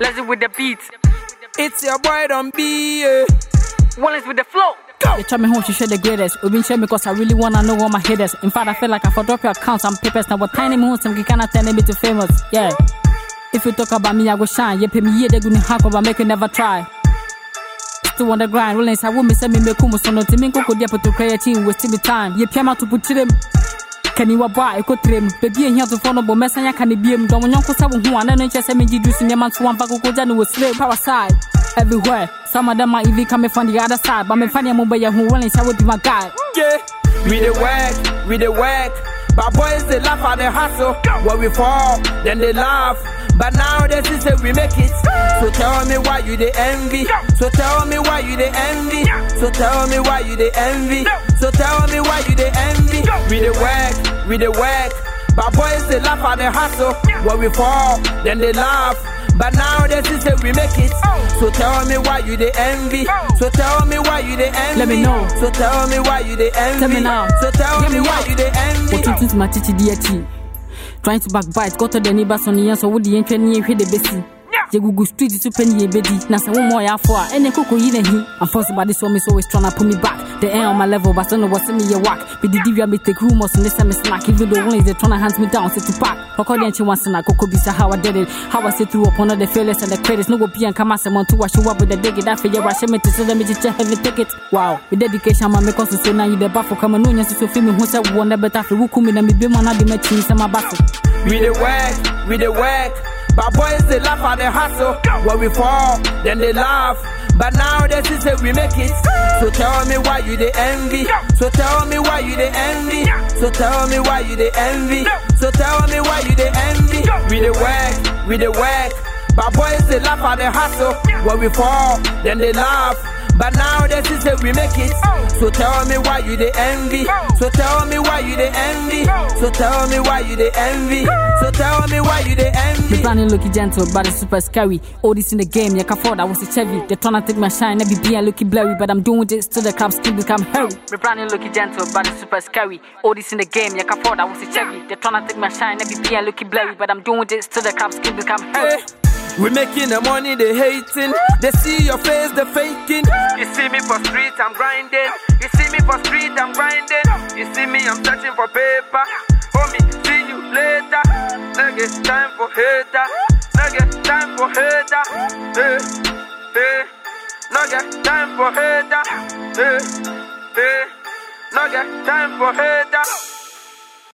Let's do with the beats. It's your boy, don't. Yeah. Eh. One is with the flow. They try me home, she share the greatest. We've been sharing because I really wanna know all my haters. In fact, I feel like I for drop your accounts and papers. Now, what tiny moon, some cannot turn me to famous. Yeah. If you talk about me, I go shine. You pay me, yeah, they gonna hack up, but make you never try. Still on the grind, rolling inside, woman send me me kumu, so no timing could get to create team, wasting me time. You pay to put him. Can you waba eko trim baby here to follow but mesanya can be him don't want to say who and then just me do sin man to one back go down with slave power side everywhere some of them might even coming from the other side but me funny mo be who willing say with my guy Yeah, we the work, we the work. But boys they laugh at the hustle. When we fall, then they laugh. But now they see say we make it. So tell me why you the envy. So tell me why you the envy. So tell me why you the envy. So tell me why you the we the work. But boys they laugh at the hustle. When we fall, then they laugh. But now they see say we make it. So tell me why you the envy. So tell me why you the envy. Let me know. So tell me why you the envy. Tell me now. So tell Get me me why you the envy. What you to my titi DT? Trying to backbite, go to the neighbors on the answer with the entry near the besi. Je gugu street to penny a bedi. Na sa one more ya for any cocoa in a he. I'm forced by this one is always trying to pull me back. The air on my level, but I know what's in me a whack. But the divya me take rumors and this time slack. Even one is they to hands me down, sit to pack. According to once and I cocoa bisa how I did it. How I sit through upon all the failures and the credits. No go be and come as someone to wash up with the dig it. That your rush me to send me to heavy ticket. Wow, with dedication, my make us so now the buffalo come on. No, so feel me who said one better for who come in and be man. I be my team, my battle. We the work, we the work. But boys they laugh at the hustle. When we fall, then they laugh. But now they see say we make it. So tell me why you the envy. So tell me why you the envy. So tell me why you the envy. So tell me why you the envy. We the work, we the work. But boys they laugh at the hustle. When we fall, then they laugh. But now they see say we make it. So tell me why you the envy. So tell me why you the envy. So tell me why you the envy. So tell me why you the The envy. planning looky gentle, but it's super scary. All this in the game, yeah, afford. I was a Chevy. They're trying take my shine, I be being looking blurry, but I'm doing this till the cops keep become hairy. Me planning looky gentle, but it's super scary. All this in the game, yeah, afford. I was a Chevy. They're trying take my shine, I be being looking blurry, but I'm doing this till the cops keep become hairy. Hey, we making the money, they hating. They see your face, they faking. You see me for street, I'm grinding. You see me for street, I'm grinding. You see me, I'm searching for paper. Homie, see you later. Nigga, time for hater. Nigga, time for hater. Eh, hey, hey. Nigga, time for hater. Eh, hey, hey. Nigga, time for hater.